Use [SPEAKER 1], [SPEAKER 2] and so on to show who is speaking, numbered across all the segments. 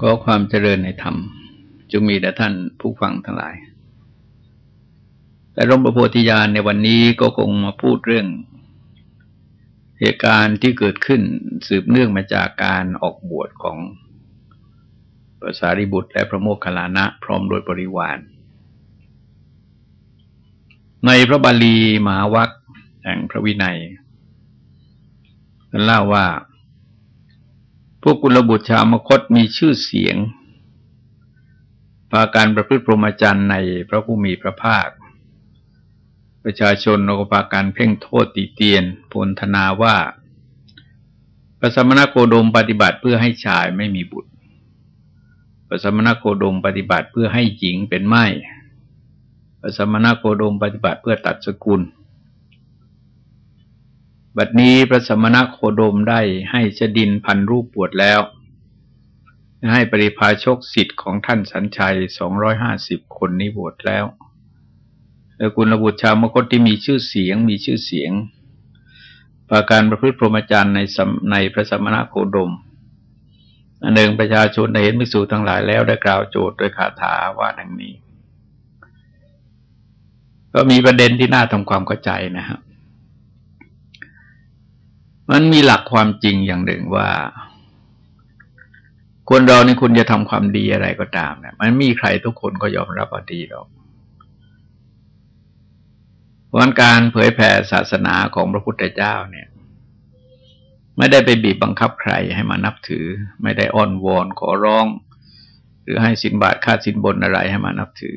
[SPEAKER 1] ก็ความเจริญในธรรมจงมีแด่ท่านผู้ฟังทั้งหลายแต่ร่มประโพธิญาณในวันนี้ก็คงมาพูดเรื่อง เหตุการณ์ที่เกิดขึ้นสืบเนื่องมาจากการออกบวชของพระสารีบุตรและพระโมคคัลลานะ พร้อมโดยบริวาร ในพระบาลีมหาวัคแห่งพระวินัยท่านเล่าว่า พวกกุลบุตรชาวมคตมีชื่อเสียงพาการประพฤติพรหมจรรย์ในพระผู้มีพระภาค ประชาชนโอกปาการเพ่งโทษตีเตียนพลธนาว่าพระสมณโคดมปฏิบัติเพื่อให้ชายไม่มีบุตรพระสมณโคดมปฏิบัติเพื่อให้หญิงเป็นไม้พระสมณโคดมปฏิบัติเพื่อตัดสกุล บัดนี้พระสมณโคดมได้ให้ชดินพันรูปปวดแล้ว ให้ปริพาชกสิทธิ์ของท่านสัญชัยสองร้อยห้าสิบคนนี้บวชแล้วแล้วกุลบุชาวมคตที่มีชื่อเสียง มีชื่อเสียงปาการประพฤติพรหมจรรย์ในในพระสมณโคดมอันหนึ่งประชาชนได้เห็นมิสูทั้งหลายแล้วได้กล่าวโจทย์โดยคาถาว่าดังนี้ ก็มีประเด็นที่น่าทำความเข้าใจนะครับ มันมีหลักความจริงอย่างหนึ่งว่า คนเราในคุณจะทำความดีอะไรก็ตามเนี่ยมันมีใครทุกคนก็ยอมรับว่าดีหรอกเพราะการเผยแผ่ศาสนาของพระพุทธเจ้าเนี่ย ไม่ได้ไปบีบบังคับใครให้มานับถือ ไม่ได้อ้อนวอนขอร้อง หรือให้สินบาทค่าสินบนอะไรให้มานับถือ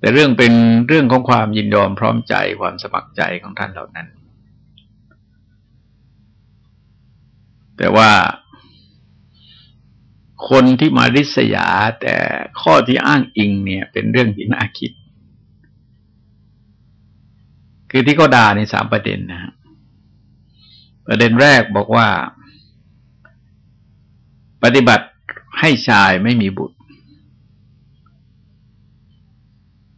[SPEAKER 1] แต่เรื่องเป็นเรื่องของความยินยอมพร้อมใจความสมัครใจของท่านเหล่านั้น แต่ว่าคนที่มาริษยาแต่ข้อที่อ้างอิงเนี่ย เป็นเรื่องที่น่าคิด คือที่เขาด่าในสามประเด็นนะฮะประเด็นแรกบอกว่า ปฏิบัติให้ชายไม่มีบุตร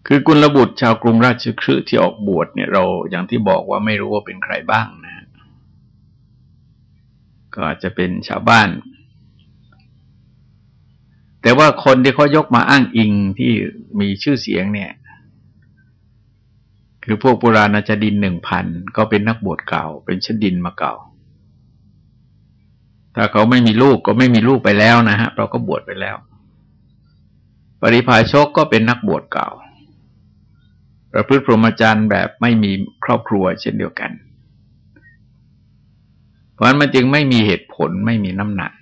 [SPEAKER 1] คือกุลบุตรชาวกรุงราชคฤห์ที่ออกบวชเนี่ยเราอย่างที่บอกว่าไม่รู้ว่าเป็นใครบ้างน ก็อาจจะเป็นชาวบ้าน แต่ว่าคนที่เขายกมาอ้างอิงที่มีชื่อเสียงเนี่ย คือพวกโบราณจดินหนึ่งพันก็เป็นนักบวชเก่า เป็นชดินมาเก่า ถ้าเขาไม่มีลูกก็ไม่มีลูกไปแล้วนะฮะ เราก็บวชไปแล้ว ปริพาชกก็เป็นนักบวชเก่า ประพฤติพรหมจรรย์แบบไม่มีครอบครัวเช่นเดียวกัน เพราะนั้นมันจึงไม่มีเหตุผลไม่มีน้ำหนัก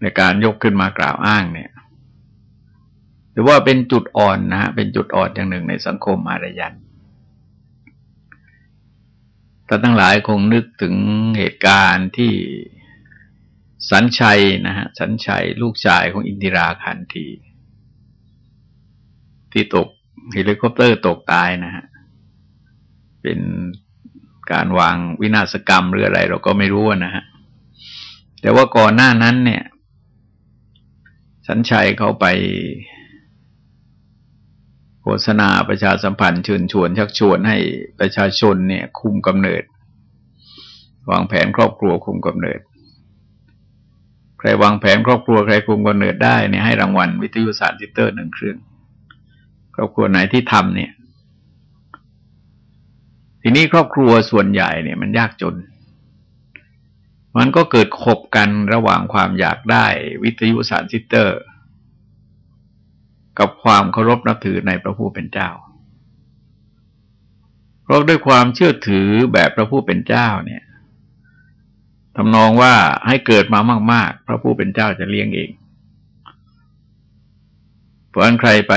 [SPEAKER 1] ในการยกขึ้นมากล่าวอ้างเนี่ย หรือว่าเป็นจุดอ่อนนะฮะเป็นจุดอ่อนอย่างหนึ่งในสังคมอารยันท่านทั้งหลายคงนึกถึงเหตุการณ์ที่สัญชัยนะฮะสัญชัยลูกชายของอินทิราคานธีที่ตกเฮลิคอปเตอร์ตกตายนะฮะเป็น การวางวินาศกรรมหรืออะไร เราก็ไม่รู้นะฮะแต่ว่าก่อนหน้านั้นเนี่ยสัญชัยเขาไปโฆษณาประชาสัมพันธ์เชิญชวนชักชวนให้ประชาชนเนี่ย คุมกำเนิด วางแผนครอบครัวคุมกำเนิด ใครวางแผนครอบครัวใครคุมกำเนิดได้เนี่ยให้รางวัลวิทยุสารติตเตอร์หนึ่งเครื่อง ครอบครัวไหนที่ทำเนี่ย ทีนี้ครอบครัวส่วนใหญ่เนี่ยมันยากจน มันก็เกิดขบกันระหว่างความอยากได้วิทยุสารซิสเตอร์ กับความเคารพนับถือในพระผู้เป็นเจ้า เพราะด้วยความเชื่อถือแบบพระผู้เป็นเจ้าเนี่ยทำนองว่าให้เกิดมามาก ๆ พระผู้เป็นเจ้าจะเลี้ยงเองเพราะนั้นใครไป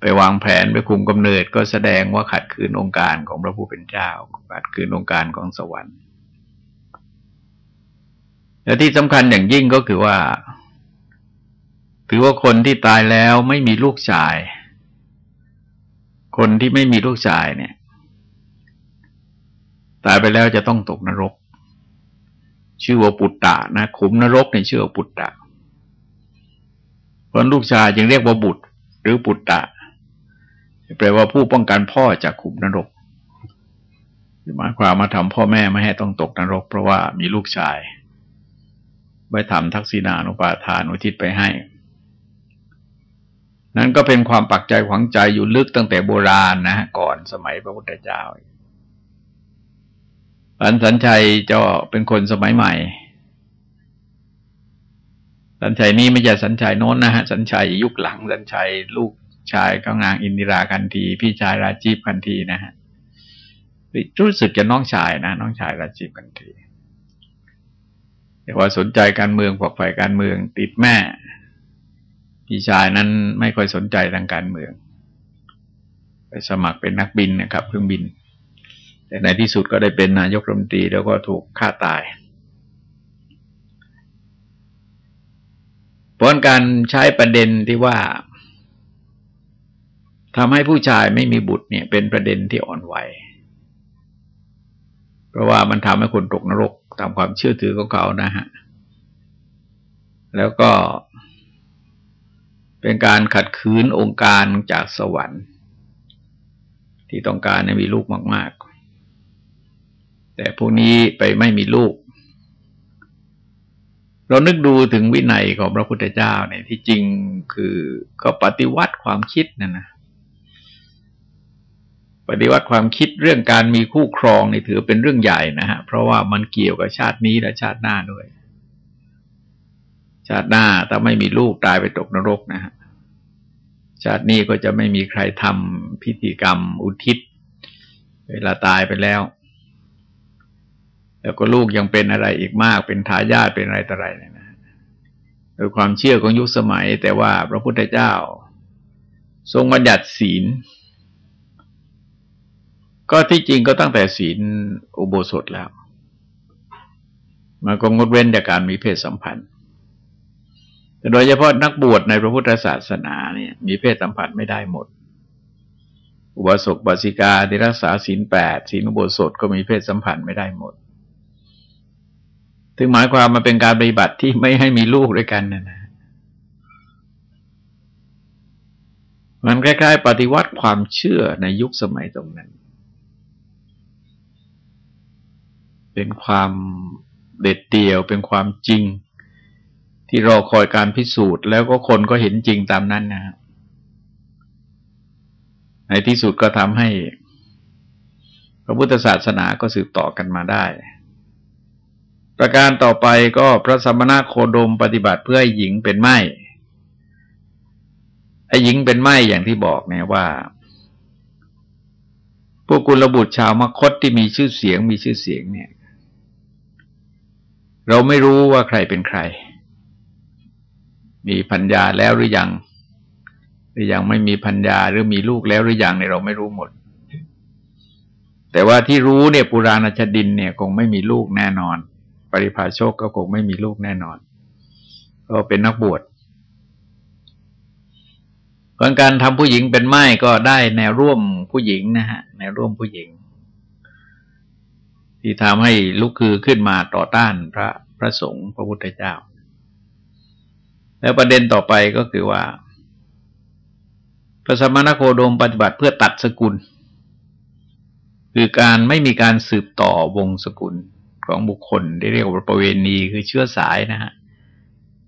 [SPEAKER 1] ไปวางแผนไปคุมกำเนิดก็แสดงว่าขัดขืนองค์การของพระผู้เป็นเจ้า ขัดขืนองค์การของสวรรค์ และที่สำคัญอย่างยิ่งก็คือว่า ถือว่าคนที่ตายแล้วไม่มีลูกชาย คนที่ไม่มีลูกชายเนี่ย ตายไปแล้วจะต้องตกนรก ชื่อว่าปุตตะนะขุมนรกในชื่อว่าปุตตะเพราะลูกชายจึงเรียกว่าบุตร หรือปุตตะ แปลว่าผู้ป้องกันพ่อจากขุมนรกหมายความมาทำพ่อแม่ไม่ให้ต้องตกนรก เพราะว่ามีลูกชายไว้ทำทักษิณานุปาทานอุทิศไปให้ นั่นก็เป็นความปักใจขวังใจอยู่ลึกตั้งแต่โบราณนะฮะก่อนสมัยพระพุทธเจ้าปันสัญชัยจะเป็นคนสมัยใหม่ สัญชัยนี้ไม่ใช่สัญชัยโน้นนะฮะ สัญชัยยุคหลัง สัญชัยลูก ชายก็งางอินดิรากันที พี่ชายราจีบกันทีนะฮะรู้สึกจะน้องชายนะน้องชายราจีบกันทีแต่ว่าสนใจการเมืองฝักใฝ่การเมืองติดแม่ พี่ชายนั้นไม่ค่อยสนใจทางการเมือง ไปสมัครเป็นนักบินนะครับเครื่องบิน แต่ในที่สุดก็ได้เป็นนายกรัฐมนตรีแล้วก็ถูกฆ่าตายเพราะการใช้ประเด็นที่ว่า ทำให้ผู้ชายไม่มีบุตรเนี่ย เป็นประเด็นที่อ่อนไหว เพราะว่ามันทำให้คนตกนรกตามความเชื่อถือของเขานะฮะ แล้วก็เป็นการขัดขืนองค์การจากสวรรค์ ที่ต้องการให้มีลูกมากๆ แต่พวกนี้ไปไม่มีลูก เรานึกดูถึงวินัยของพระพุทธเจ้าเนี่ยที่จริงคือก็ปฏิวัติความคิดนั่นนะ ปฏิวัติความคิดเรื่องการมีคู่ครองนี่ถือเป็นเรื่องใหญ่นะฮะ เพราะว่ามันเกี่ยวกับชาตินี้และชาติหน้าด้วย ชาติหน้าถ้าไม่มีลูกตายไปตกนรกนะฮะ ชาตินี้ก็จะไม่มีใครทำพิธีกรรมอุทิศ เวลาตายไปแล้ว แล้วก็ลูกยังเป็นอะไรอีกมาก เป็นทายาทเป็นอะไรต่ออะไรเนี่ยนะ โดยความเชื่อของยุคสมัย แต่ว่าพระพุทธเจ้า ทรงบัญญัติศีล ก็ที่จริงก็ตั้งแต่ศีลอุโบสถแล้วมันก็งดเว้นจากการมีเพศสัมพันธ์แต่โดยเฉพาะนักบวชในพระพุทธศาสนาเนี่ย มีเพศสัมพันธ์ไม่ได้หมด อุบาสกบาสิกาที่รักษาศีลแปดศีลอุโบสถก็มีเพศสัมพันธ์ไม่ได้หมด ถึงหมายความมาเป็นการปฏิบัติที่ไม่ให้มีลูกด้วยกันนะนะมันคล้ายๆ ปฏิวัติความเชื่อในยุคสมัยตรงนั้น เป็นความเด็ดเดี่ยวเป็นความจริง ที่รอคอยการพิสูจน์ แล้วก็คนก็เห็นจริงตามนั้นนะในที่สุดก็ทำให้ พระพุทธศาสนาก็สืบต่อกันมาได้ ประการต่อไปก็พระสมณะโคดมปฏิบัติเพื่อให้หญิงเป็นไม้ไอ้หญิงเป็นไม้อย่างที่บอกเนี่ยว่าพวกกุลบุตรชาวมคตที่มีชื่อเสียงมีชื่อเสียงเนี่ย เราไม่รู้ว่าใครเป็นใคร มีพัญญาแล้วหรือยัง หรือยังไม่มีพัญญาหรือมีลูกแล้วหรือยังเนี่ยเราไม่รู้หมด แต่ว่าที่รู้เนี่ยปุราณชดินเนี่ยคงไม่มีลูกแน่นอน ปริภาโชคก็คงไม่มีลูกแน่นอนก็เป็นนักบวชการทำผู้หญิงเป็นไม้ก็ได้แนวร่วมผู้หญิงนะฮะแนวร่วมผู้หญิง ที่ทำให้ลุกคือขึ้นมาต่อต้านพระพระสงฆ์พระพุทธเจ้า แล้วประเด็นต่อไปก็คือว่า พระสมณโคดมปฏิบัติเพื่อตัดสกุล คือการไม่มีการสืบต่อวงสกุลของบุคคลที่เรียกว่าประเวณีคือเชื้อสายนะฮะ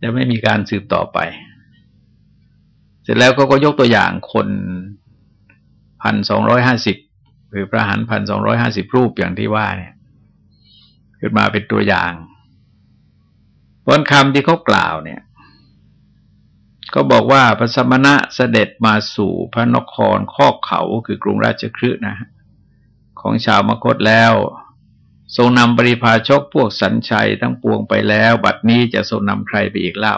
[SPEAKER 1] จะไม่มีการสืบต่อไป เสร็จแล้วก็ก็ยกตัวอย่างคนพันสองร้อยห้าสิบหรือพระหันพันสองร้อยห้าสิบรูปอย่างที่ว่าเนี่ย ขึ้นมาเป็นตัวอย่างเพราะคำที่เขากล่าวเนี่ยก็บอกว่าพระสมณะเสด็จมาสู่พระนครข้อเขาคือกรุงราชคฤห์นะของชาวมคตแล้ว ทรงนำปริพาชกพวกสัญชัยทั้งปวงไปแล้ว บัดนี้จะทรงนำใครไปอีกเล่า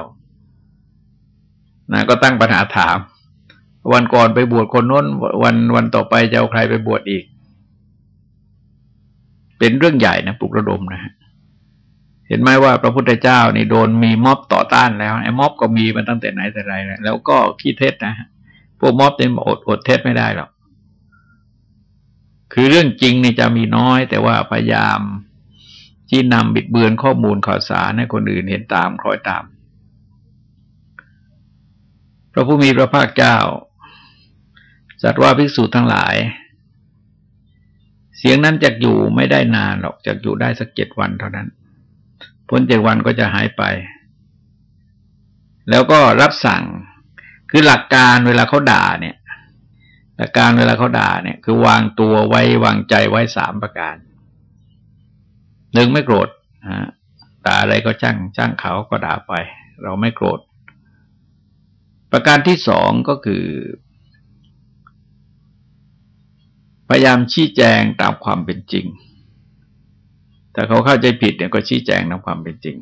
[SPEAKER 1] นะก็ตั้งปัญหาถาม วันก่อนไปบวชคนน้น วันวันต่อไปจะเอาใครไปบวชอีก เป็นเรื่องใหญ่นะปลุกระดมนะฮะเห็นไหมว่าพระพุทธเจ้านี่โดนมีม็อบต่อต้านแล้วไอ้ม็อบก็มีมาตั้งแต่ไหนแต่ไรแล้วแล้วก็ขี้เท็จนะฮะพวกม็อบเนี่ยอดอดเท็จไม่ได้หรอกคือเรื่องจริงนี่จะมีน้อย แต่ว่าพยายามที่นำบิดเบือนข้อมูลข่าวสารให้คนอื่นเห็นตามคล้อยตาม พระผู้มีพระภาคเจ้าจัดว่าภิกษุทั้งหลาย เสียงนั้นจะอยู่ไม่ได้นานหรอกจะอยู่ได้สักเจ็ดวันเท่านั้น พ้นเจ็ดวันก็จะหายไป แล้วก็รับสั่งคือหลักการเวลาเขาด่าเนี่ย หลักการเวลาเขาด่าเนี่ย คือวางตัวไว้วางใจไว้สามประการหนึ่งไม่โกรธฮะด่าอะไรก็จ้างจ้างเขาก็ด่าไป เราไม่โกรธ ประการที่สองก็คือ พยายามชี้แจงตามความเป็นจริง ถ้าเขาเข้าใจผิดเนี่ยก็ชี้แจงตามความเป็นจริง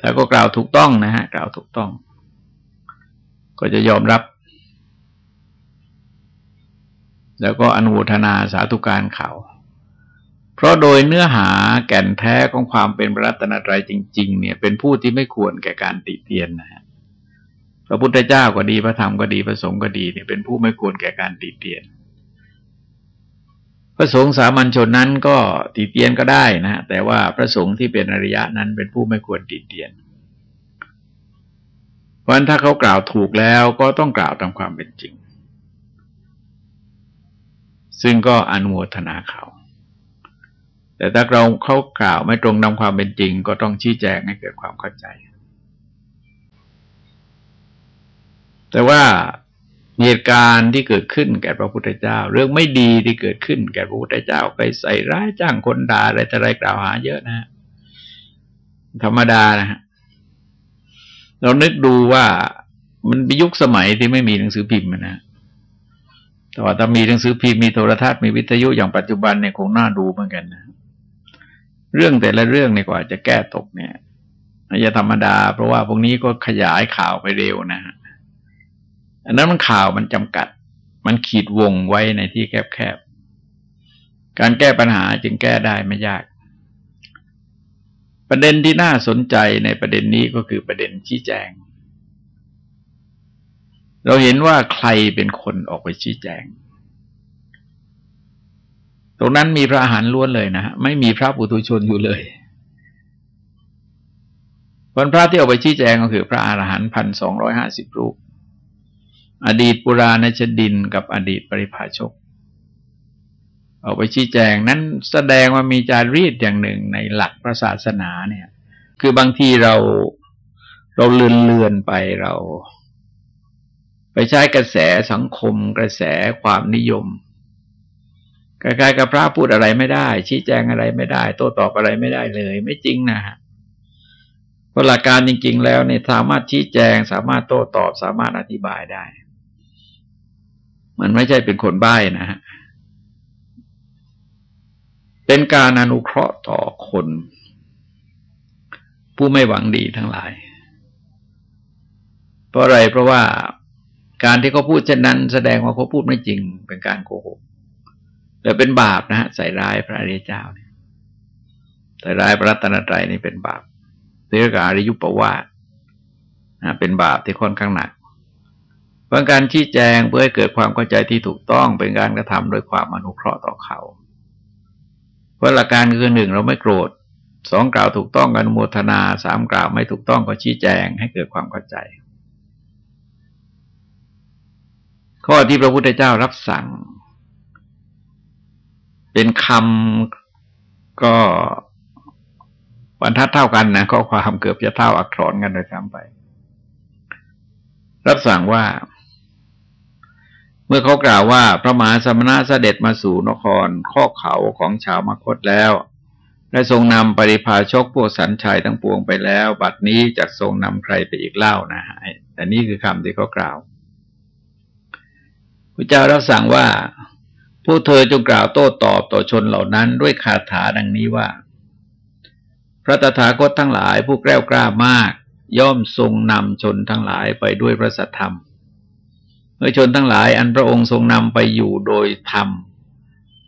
[SPEAKER 1] ถ้าก็กล่าวถูกต้องนะฮะ กล่าวถูกต้อง ก็จะยอมรับ แล้วก็อนุโมทนาสาธุการเขา เพราะโดยเนื้อหาแก่นแท้ของความเป็นพระรัตนตรัยจริง ๆ เนี่ย เป็นผู้ที่ไม่ควรแก่การติเตียนนะฮะพระพุทธเจ้าก็ดีพระธรรมก็ดีพระสงฆ์ก็ดีเนี่ยเป็นผู้ไม่ควรแก่การติเตียน พระสงฆ์สามัญชนนั้นก็ติเตียนก็ได้นะ แต่ว่าพระสงฆ์ที่เป็นอริยะนั้นเป็นผู้ไม่ควรติเตียน เพราะฉะนั้นถ้าเขากล่าวถูกแล้วก็ต้องกล่าวตามความเป็นจริง ซึ่งก็อนุโมทนาเขา แต่ถ้าเราเขากล่าวไม่ตรงตามความเป็นจริง ก็ต้องชี้แจงให้เกิดความเข้าใจ แต่ว่า เหตุการณ์ที่เกิดขึ้นแก่พระพุทธเจ้า เรื่องไม่ดีที่เกิดขึ้น แก่พระพุทธเจ้าไปใส่ร้ายจ้างคนด่าอะไรแต่ไรกล่าวหาเยอะนะฮะธรรมดานะฮะเรานึกดูว่ามันเป็นยุคสมัยที่ไม่มีหนังสือพิมพ์นะแต่ว่าถ้ามีหนังสือพิมพ์มีโทรทัศน์มีวิทยุอย่างปัจจุบันเนี่ยคงน่าดูเหมือนกันนะ เรื่องแต่ละเรื่องเนี่ยกว่าจะแก้ตกเนี่ยไม่ธรรมดา เพราะว่าพวกนี้ก็ขยายข่าวไปเร็วนะฮะ อันนั้นมันข่าวมันจำกัด มันขีดวงไว้ในที่แคบๆ การแก้ปัญหาจึงแก้ได้ไม่ยาก ประเด็นที่น่าสนใจในประเด็นนี้ก็คือประเด็นชี้แจง เราเห็นว่าใครเป็นคนออกไปชี้แจง ตรงนั้นมีพระอาหารล้วนเลยนะฮะไม่มีพระปุถุชนอยู่เลยคนพระที่ออกไปชี้แจงก็คือพระอาหารหันต์พันสองร้อยห้าสิบรูป อดีตปุราณชดินกับอดีตปริภาชก เอาไปชี้แจงนั้นแสดงว่ามีจารีตอย่างหนึ่งในหลักพระศาสนาเนี่ย คือบางทีเราเราเลื่อนเลือนไปเรา ไปใช้กระแสสังคม กระแสความนิยมกลายกับพระพูดอะไรไม่ได้ ชี้แจงอะไรไม่ได้ โต้ตอบอะไรไม่ได้เลย ไม่จริงนะฮะเพราะหลักการจริง ๆ แล้วเนี่ยสามารถชี้แจง สามารถโต้ตอบ สามารถอธิบายได้ มันไม่ใช่เป็นคนใบ้นะฮะเป็นการอนุเคราะห์ต่อคน ผู้ไม่หวังดีทั้งหลาย เพราะอะไรเพราะว่าการที่เขาพูดเช่นนั้น แสดงว่าเขาพูดไม่จริงเป็นการโกหกแต่เป็นบาปนะฮะใส่ร้ายพระอริยเจ้าเนี่ยใส่ร้ายพระรัตนตรัยนี่เป็นบาปเรียกว่าอริยุปวาสเป็นบาปที่ค่อนข้างหนัก เพราะการชี้แจงเพื่อให้เกิดความเข้าใจที่ถูกต้องเป็นการกระทำโดยความอนุเคราะห์ต่อเขาเพราะหลักการคือหนึ่งเราไม่โกรธสองกล่าวถูกต้องอนุโมทนาสามกล่าวไม่ถูกต้องก็ชี้แจงให้เกิดความเข้าใจ ข้อที่พระพุทธเจ้ารับสั่ง เป็นคำก็บรรทัดเท่ากันนะข้อความเกือบจะเท่าอักษรกันโดยซ้ำไป รับสั่งว่า เมื่อเขากล่าวว่าพระมหาสมณะเสด็จมาสู่นครข้อเขาของชาวมคตแล้ว ได้ทรงนำปริพาชกพวกสันชัยทั้งปวงไปแล้ว บัดนี้จะทรงนำใครไปอีกเล่านะฮะแต่นี่คือคำที่เขากล่าวพระเจ้ารับสั่งว่าผู้เธอจงกล่าวโต้ตอบต่อชนเหล่านั้นด้วยคาถาดังนี้ว่า พระตถาคตทั้งหลายผู้แกล้วกล้ามาก ย่อมทรงนำชนทั้งหลายไปด้วยพระสัทธรรม เมื่อชนทั้งหลายอันพระองค์ทรงนำไปอยู่โดยธรรม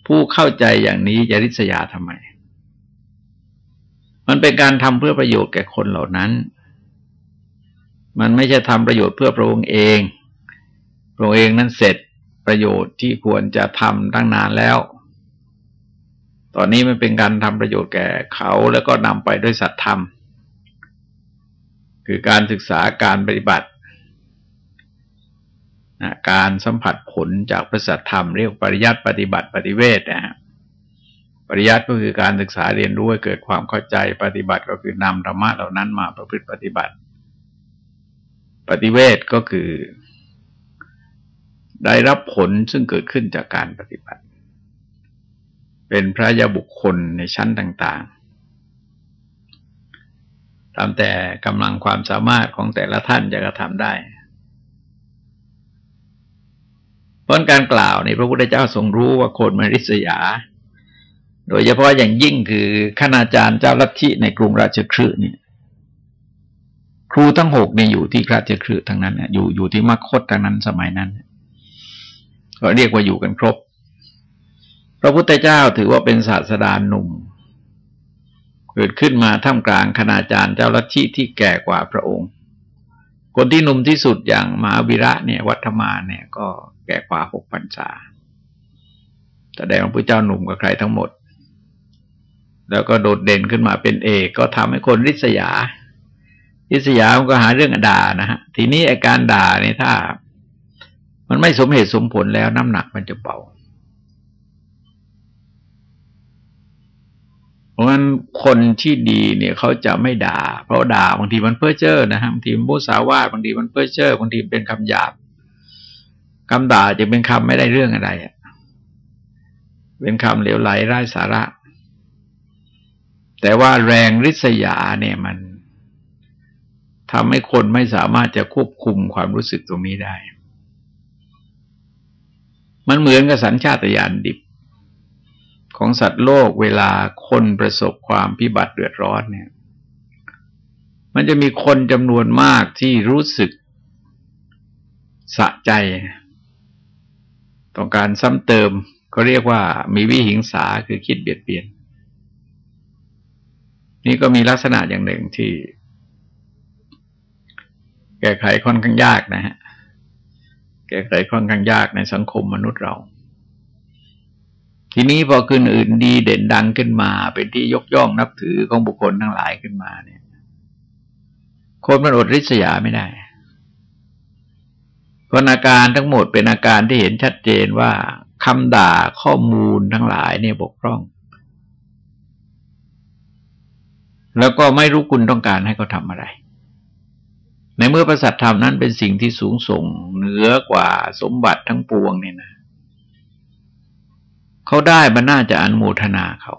[SPEAKER 1] ผู้เข้าใจอย่างนี้จะริษยาทำไม มันเป็นการทำเพื่อประโยชน์แก่คนเหล่านั้น มันไม่ใช่ทำประโยชน์เพื่อพระองค์เอง พระองค์เองนั้นเสร็จประโยชน์ที่ควรจะทำตั้งนานแล้ว ตอนนี้มันเป็นการทำประโยชน์แก่เขาแล้วก็นำไปด้วยสัตธรรม คือการศึกษาการปฏิบัติ นะการสัมผัสผลจากพระสัทธรรมเรียกปริยัติปฏิบัติปฏิเวทนะฮะปริยัติก็คือการศึกษาเรียนรู้ให้เกิดความเข้าใจปฏิบัติก็คือนำธรรมะเหล่านั้นมาประพฤติปฏิบัติ ปฏิเวทก็คือ ได้รับผลซึ่งเกิดขึ้นจากการปฏิบัติ เป็นพระยาบุคคลในชั้นต่างๆตามแต่กำลังความสามารถของแต่ละท่านจะกระทำได้ ราะการกล่าวในพระพุทธเจ้าทรงรู้ว่าคนมริษยา โดยเฉพาะอย่างยิ่งคือคณาจารย์เจ้าลัทธิในกรุงราชคฤห์เนี่ย ครูทั้งหกเนี่ยอยู่ที่ราชคฤห์ทั้งนั้นอยู่อยู่ที่มรคตทั้งนั้นสมัยนั้น ก็เรียกว่าอยู่กันครบ พระพุทธเจ้าถือว่าเป็นศาสดาหนุ่ม เกิดขึ้นมาท่ามกลางคณาจารย์เจ้าลัทธิที่แก่กว่าพระองค์ คนที่หนุ่มที่สุดอย่างมหาวิระเนี่ย วัฒมาเนี่ยก็แก่กว่าหกพรรษาแสดงว่าพระเจ้าหนุ่มกว่าใครทั้งหมด แล้วก็โดดเด่นขึ้นมาเป็นเอกก็ทำให้คนริษยา ริษยามันก็หาเรื่องด่านะฮะ ทีนี้อาการด่าเนี่ยถ้า มันไม่สมเหตุสมผลแล้วน้ำหนักมันจะเบา ราะงั้นคนที่ดีเนี่ยเขาจะไม่ด่า เพราะด่าบางทีมันเพ้อเจ้อนะฮะบางทีมันมุสาวาทบางทีมันเพ้อเจ้อบางทีเป็นคำหยาบคำด่าจะเป็นคำไม่ได้เรื่องอะไรอะเป็นคำเหลวไหลไร้สาระ แต่ว่าแรงริษยาเนี่ยมันทำให้คนไม่สามารถจะควบคุมความรู้สึกตรงนี้ได้ มันเหมือนกับสัญชาตญาณดิบ ของสัตว์โลกเวลาคนประสบความพิบัติเดือดร้อนเนี่ย มันจะมีคนจำนวนมากที่รู้สึกสะใจ ต้องการซ้ำเติมก็เรียกว่ามีวิหิงสาคือคิดเบียดเบียน นี่ก็มีลักษณะอย่างหนึ่งที่ แก้ไขค่อนข้างยากนะฮะ แก้ไขค่อนข้างยากในสังคมมนุษย์เรา ทีนี้พอขึ้นอื่นดีเด่นดังขึ้นมา เป็นที่ยกย่องนับถือของบุคคลทั้งหลายขึ้นมาเนี่ย คนมันอดริษยาไม่ได้เพราะอาการทั้งหมดเป็นอาการที่เห็นชัดเจนว่าคำด่าข้อมูลทั้งหลายเนี่ยบกพร่อง แล้วก็ไม่รู้คุณต้องการให้เขาทำอะไร ในเมื่อประสัทธรรมนั้นเป็นสิ่งที่สูงส่งเหนือกว่าสมบัติทั้งปวงเนี่ยนะ เขาได้มันน่าจะอนุโมทนาเขา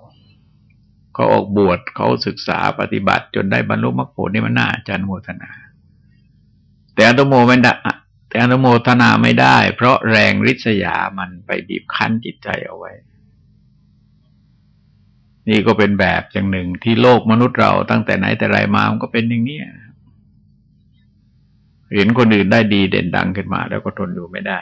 [SPEAKER 1] เขาออกบวชเขาศึกษาปฏิบัติ จนได้บรรลุมรรคผลนี่มันน่าจะอนุโมทนา แต่อนุโมไม่ได้แต่อนุโมทนาไม่ได้ เพราะแรงริษยามันไปบีบคั้นจิตใจเอาไว้ นี่ก็เป็นแบบอย่างหนึ่งที่โลกมนุษย์เราตั้งแต่ไหนแต่ไรมามันก็เป็นอย่างนี้เห็นคนอื่นได้ดีเด่นดังขึ้นมา แล้วก็ทนอยู่ไม่ได้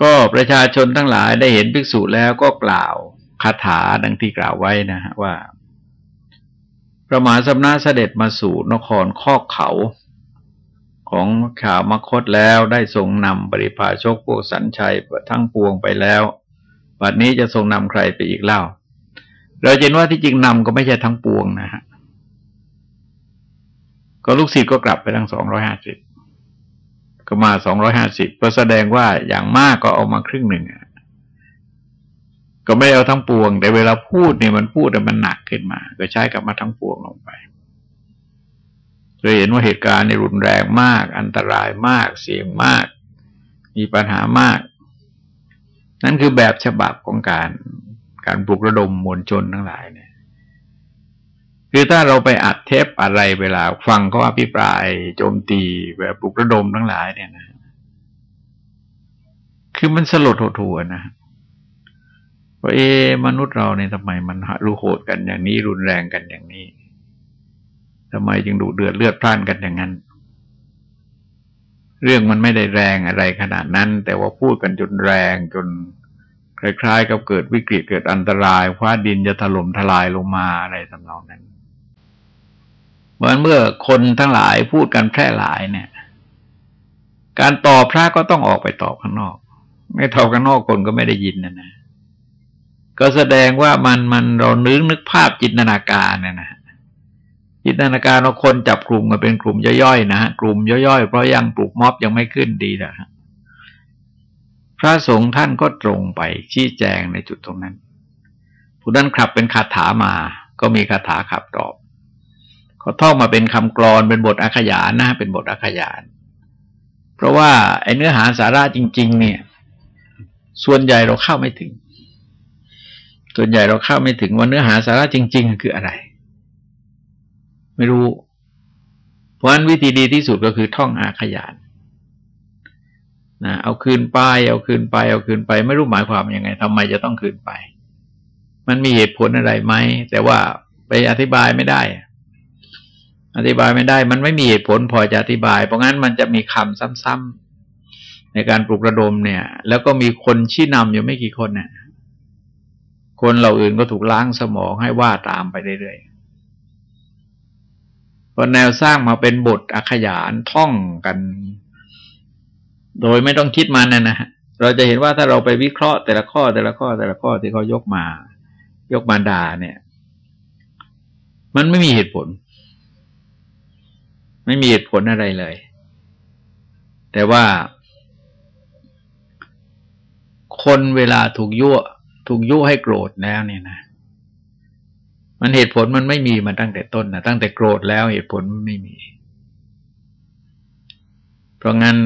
[SPEAKER 1] ก็ประชาชนทั้งหลายได้เห็นภิกษุแล้วก็กล่าวคาถาดังที่กล่าวไว้นะฮะว่า พระมหาสมณะเสด็จมาสู่นครข้อเขาของข่าวมคตแล้วได้ทรงนำบริพาชกพวกสัญชัยทั้งปวงไปแล้วบัดนี้จะทรงนำใครไปอีกเล่า เราเห็นว่าที่จริงนำก็ไม่ใช่ทั้งปวงนะฮะก็ลูกศิษย์ก็กลับไปทั้งสองร้อยห้าสิบ ก็มาสองร้อยห้าสิบก็แสดงว่าอย่างมากก็เอามาครึ่งหนึ่งก็ไม่เอาทั้งปวง แต่เวลาพูดเนี่ยมันพูดแต่มันหนักขึ้นมา ก็ใช้กับมาทั้งปวงลงไปเลยเห็นว่าเหตุการณ์ในรุนแรงมาก อันตรายมาก เสี่ยงมาก มีปัญหามาก นั่นคือแบบฉบับของการการปลุกระดมมวลชนทั้งหลาย คือถ้าเราไปอัดเทปอะไรเวลาฟังเขาอภิปรายโจมตีแบบปลุกระดมทั้งหลายเนี่ยนะ คือมันสลดหดหัวนะว่าเอมนุษย์เราเนี่ยทำไมมันรู้โหดกันอย่างนี้รุนแรงกันอย่างนี้ทำไมจึงดุเดือดเลือดพล่านกันอย่างนั้น เรื่องมันไม่ได้แรงอะไรขนาดนั้น แต่ว่าพูดกันจนแรงจนคล้ายๆ กับเกิดวิกฤตเกิดอันตรายคว้าดินจะถล่มทลายลงมาอะไรทำนองนั้น เหมือนเมื่อคนทั้งหลายพูดกันแพร่หลายเนี่ย การตอบพระก็ต้องออกไปตอบข้างนอก ไม่ตอบข้างนอกคนก็ไม่ได้ยินนะนะก็แสดงว่ามันมันเรานึกนึกภาพจินตนาการเนี่ยนะจินตนาการว่าคนจับกลุ่มกันเป็นกลุ่มย่อยๆนะฮะกลุ่มย่อยๆเพราะยังปลูกม็อบยังไม่ขึ้นดีนะฮะพระสงฆ์ท่านก็ตรงไปชี้แจงในจุดตรงนั้น ผู้นั้นขับเป็นคาถามา ก็มีคาถาขับตอบ เขาท่องมาเป็นคำกรอนเป็นบทอาขยานนะเป็นบทอาขยาน เพราะว่าไอ้เนื้อหาสาระจริง ๆ เนี่ย ส่วนใหญ่เราเข้าไม่ถึง ส่วนใหญ่เราเข้าไม่ถึงว่าเนื้อหาสาระจริง ๆ คืออะไร ไม่รู้ เพราะฉะนั้นวิธีดีที่สุดก็คือท่องอาขยานนะเอาคืนไปเอาคืนไป เอาคืนไป ไม่รู้หมายความยังไงทำไมจะต้องคืนไป มันมีเหตุผลอะไรไหมแต่ว่าไปอธิบายไม่ได้ อธิบายไม่ได้ มันไม่มีเหตุผลพอจะอธิบาย เพราะงั้นมันจะมีคำซ้ำๆในการปลุกระดมเนี่ย แล้วก็มีคนชี้นำอยู่ไม่กี่คนเนี่ยคนเหล่าอื่นก็ถูกล้างสมองให้ว่าตามไปเรื่อยๆพอแนวสร้างมาเป็นบทอักขยานท่องกัน โดยไม่ต้องคิดมันนะนะเราจะเห็นว่าถ้าเราไปวิเคราะห์แต่ละข้อแต่ละข้อแต่ละข้อที่เขายกมา ยกมาด่าเนี่ย มันไม่มีเหตุผล ไม่มีเหตุผลอะไรเลย แต่ว่า คนเวลาถูกยั่ว ถูกยั่วให้โกรธแล้วเนี่ยนะ มันเหตุผลมันไม่มีมาตั้งแต่ต้นนะตั้งแต่โกรธแล้วเหตุผลมันไม่มี เพราะงั้น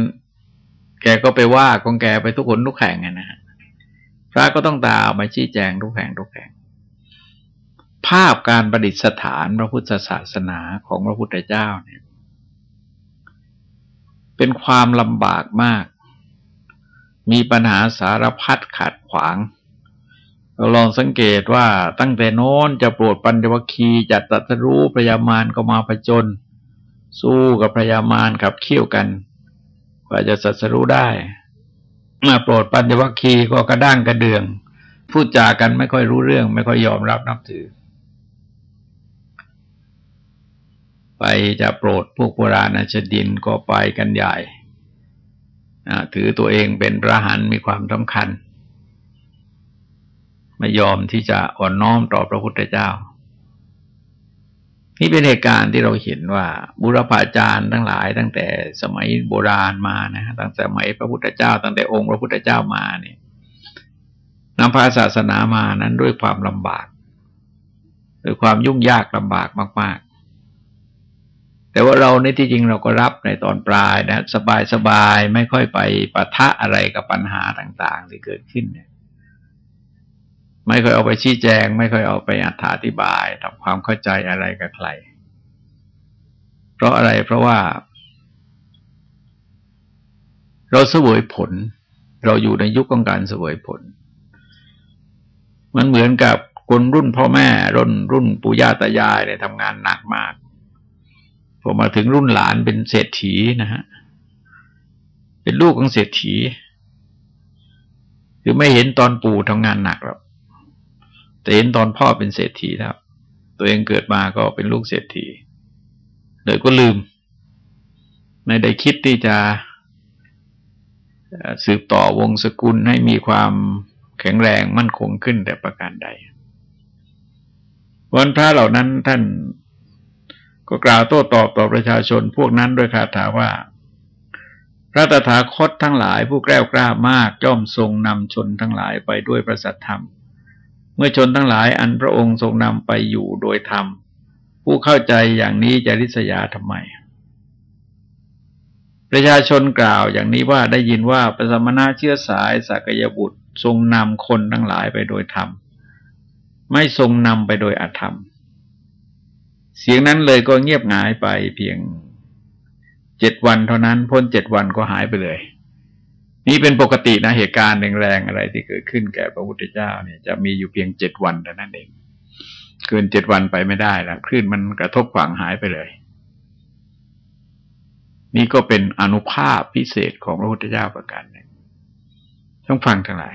[SPEAKER 1] แกก็ไปว่าของแกไปทุกคนทุกแข่งนะฮะพระก็ต้องตามาชี้แจงทุกแห่งทุกแห่งภาพการประดิษฐานพระพุทธศาสนาของพระพุทธเจ้าเนี่ย เป็นความลำบากมาก มีปัญหาสารพัดขัดขวางเราลองสังเกตว่าตั้งแต่โน้นจะโปรดปัญจวัคคีจัดตัตรู้พยามารก็มาผจญสู้กับพยามารขับเคี่ยวกันกว่าจะสัสรู้ได้ มาโปรดปัญญวัคคีก็กระด้างกระเดือง พูดจากันไม่ค่อยรู้เรื่อง ไม่ค่อยยอมรับนับถือ ไปจะโปรดพวกโบราณอาชดินก็ไปกันใหญ่ถือตัวเองเป็นพระหันมีความสำคัญ ไม่ยอมที่จะอ่อนน้อมต่อพระพุทธเจ้า นี่เป็นเหตุการณ์ที่เราเห็นว่า บุรพาจารย์ทั้งหลาย ตั้งแต่สมัยโบราณมานะตั้งแต่สมัยพระพุทธเจ้า ตั้งแต่องค์พระพุทธเจ้ามาเนี่ยนำพาศาสนามานั้นด้วยความลำบากด้วยความยุ่งยากลำบากมาก ๆ แต่ว่าเราในที่จริงเราก็รับในตอนปลายนะสบายสบายไม่ค่อยไปปะทะอะไรกับปัญหาต่าง ๆ ที่เกิดขึ้นเนี่ย ไม่เคยเอาไปชี้แจง ไม่เคยเอาไปอธิบายทำความเข้าใจอะไรกับใคร เพราะอะไรเพราะว่า เราเสวยผล เราอยู่ในยุคของการเสวยผล มันเหมือนกับคนรุ่นพ่อแม่รุ่นรุ่นปู่ย่าตายายเนี่ยทำงานหนักมาก พอมาถึงรุ่นหลานเป็นเศรษฐีนะฮะ เป็นลูกของเศรษฐี คือไม่เห็นตอนปู่ทำงานหนักหรอกแต่เห็นตอนพ่อเป็นเศรษฐีแล้วตัวเองเกิดมาก็เป็นลูกเศรษฐีเลยก็ลืม ไม่ได้คิดที่จะสืบต่อวงศกุลให้มีความแข็งแรงมั่นคงขึ้นแต่ประการใดวันพระเหล่านั้นท่าน ก็กล่าวโต้ตอบต่อประชาชนพวกนั้นด้วยคาถาว่า พระตถาคตทั้งหลายผู้แกล้วกล้ามากย่อมทรงนำชนทั้งหลายไปด้วยประสัทธรรม เมื่อชนทั้งหลายอันพระองค์ทรงนำไปอยู่โดยธรรม ผู้เข้าใจอย่างนี้จะริษยาทำไม ประชาชนกล่าวอย่างนี้ว่าได้ยินว่าปสมณะเชื้อสายสักยบุตรทรงนำคนทั้งหลายไปโดยธรรม ไม่ทรงนำไปโดยอธรรม เสียงนั้นเลยก็เงียบหายไปเพียงเจ็ดวันเท่านั้น พ้นเจ็ดวันก็หายไปเลย นี่เป็นปกตินะเหตุการณ์แรงๆอะไรที่เกิดขึ้นแก่พระพุทธเจ้าเนี่ยจะมีอยู่เพียงเจ็ดวันเท่านั้นเองเกินเจ็ดวันไปไม่ได้ล้วคลื่นมันกระทบขวางหายไปเลย นี่ก็เป็นอนุภาพพิเศษของพระพุทธเจ้าประการหนึ่งต้องฟังทั้งหลาย